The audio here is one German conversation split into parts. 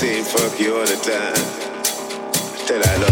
seemed fuck you all the time Tell I love.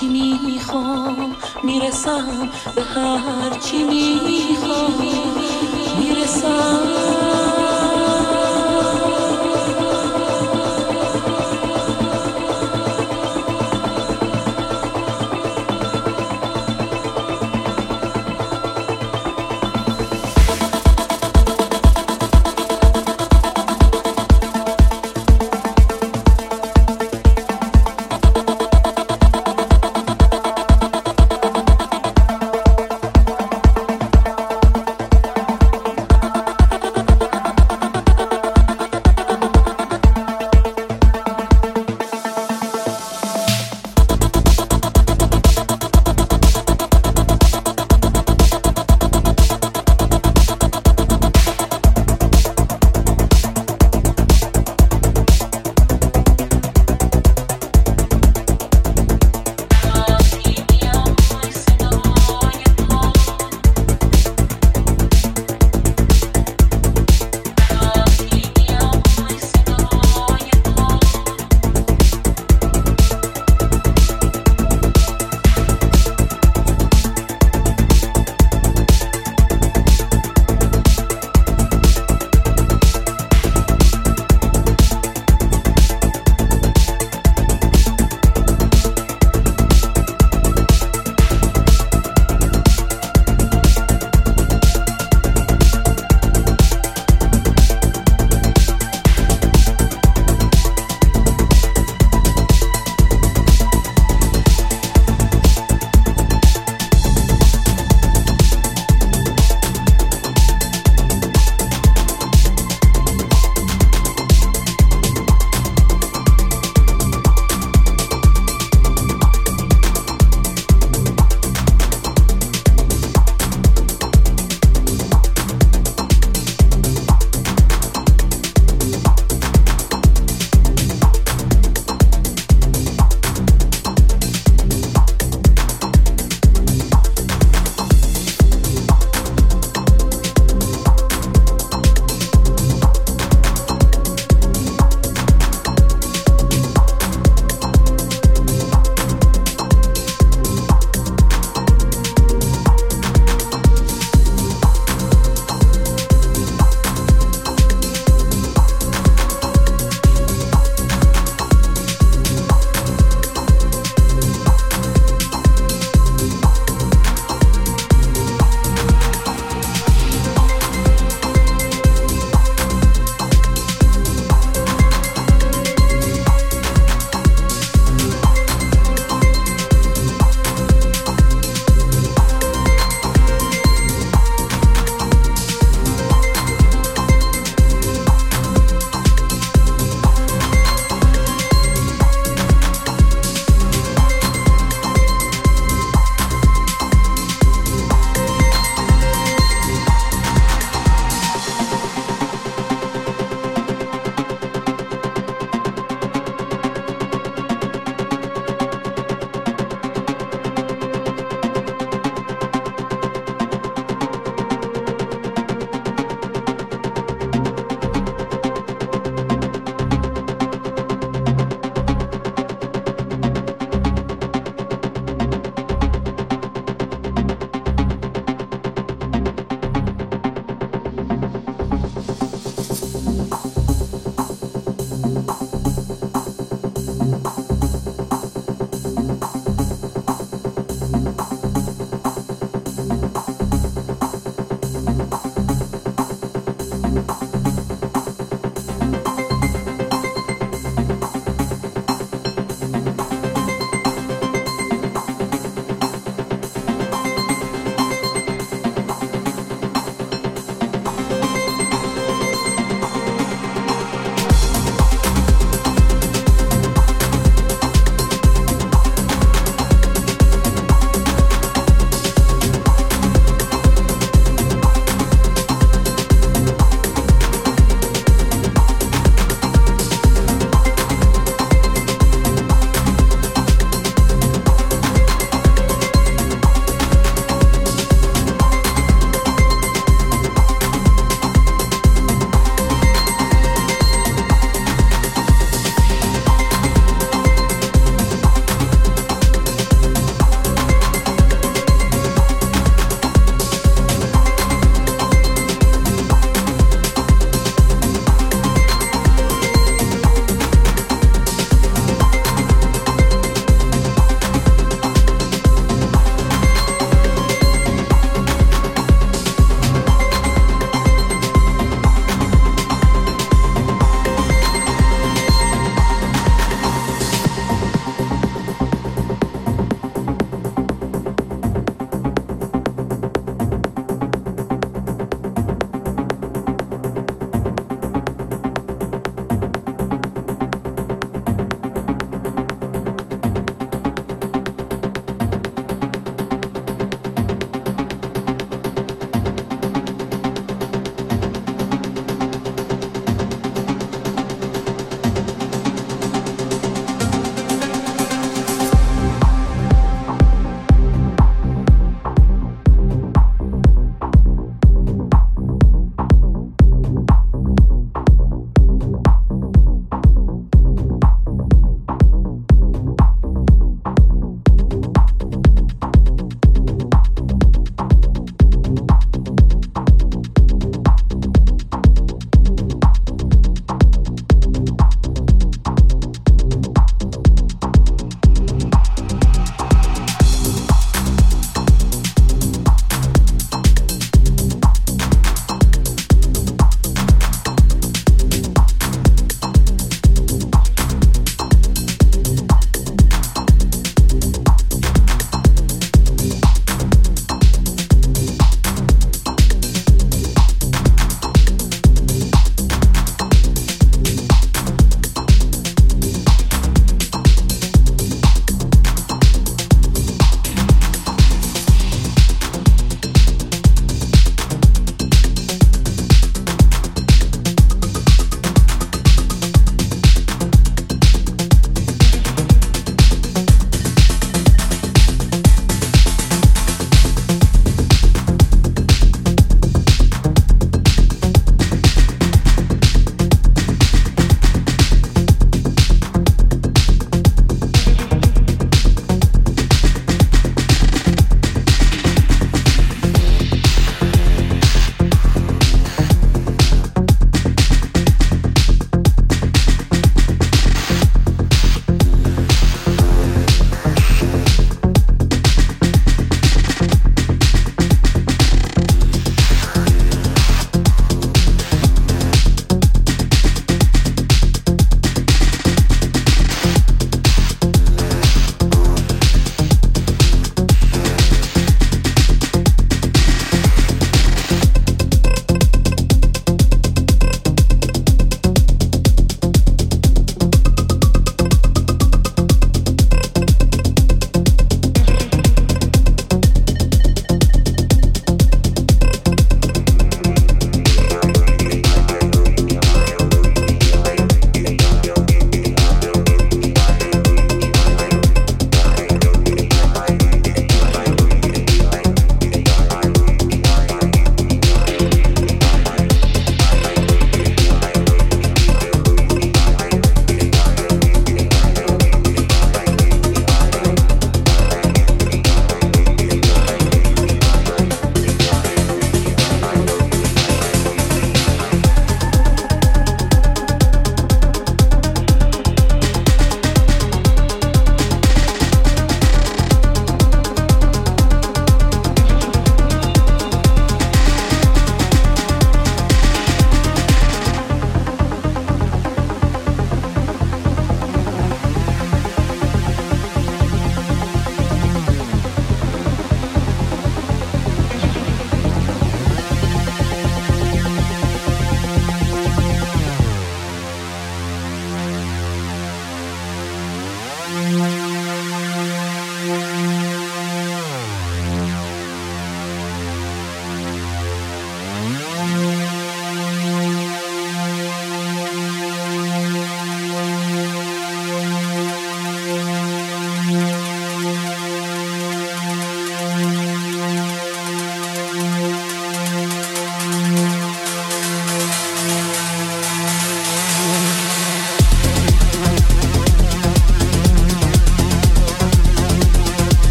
چی می‌خوام؟ می‌رسم به هر چی می‌خوام. می‌رسم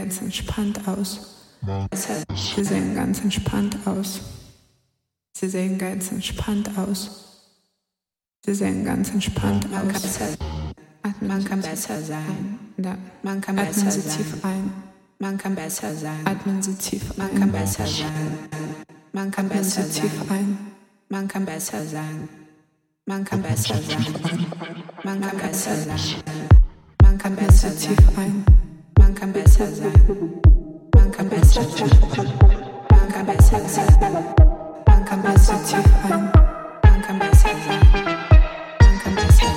ganz entspannt aus. Sie sehen ganz entspannt aus. Sie sehen ganz entspannt aus. Sie sehen ganz entspannt aus. Atmen man kann besser sein. Man kann Atmen besser Sie sein. tief ein. Man kann besser sein. Atmen Sie tief Man kann ein. besser sein. Man kann Atmen besser Sie tief sein. ein. Man kann besser sein. Man kann besser sein. Man kann besser sein. Man kann Atmen besser Sie sein. tief ein. Man kann besser sein. Man kann besser sein. Man kann besser sein. Man kann besser tief ein. Banca Bessa Tiffany, Banca Bessa Tiffany, Banca Bessa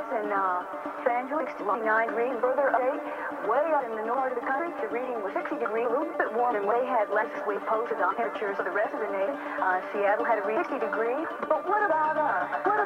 Eyes and uh, San Angeles 69 degrees further away. Way up in the north of the country, the reading was 60 degrees, a little bit warmer, and way had less we posted on temperatures for the rest of the nation. Uh, Seattle had a reading 60 degrees. But what about us? Us? What